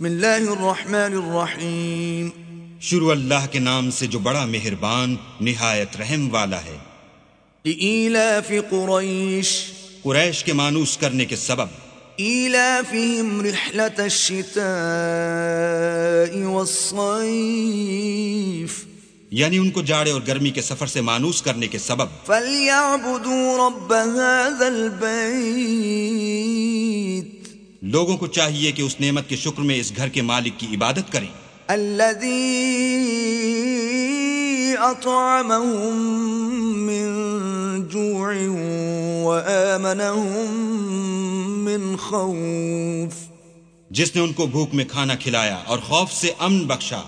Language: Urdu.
بسم اللہ الرحمن الرحیم۔ شروع اللہ کے نام سے جو بڑا مہربان نہایت رحم والا ہے۔ لإيلاف قریش۔ قریش کے مانوس کرنے کے سبب۔ إيلافهم رحلة الشتاء والصيف یعنی ان کو جاڑے اور گرمی کے سفر سے مانوس کرنے کے سبب۔ فليعبدوا رب هذا البيت۔ لوگوں کو چاہیے کہ اس نعمت کے شکر میں اس گھر کے مالک کی عبادت کریں۔ الذي أطعمهم من جوع وآمنهم من خوف۔ جس نے ان کو بھوک میں کھانا کھلایا اور خوف سے امن بخشا۔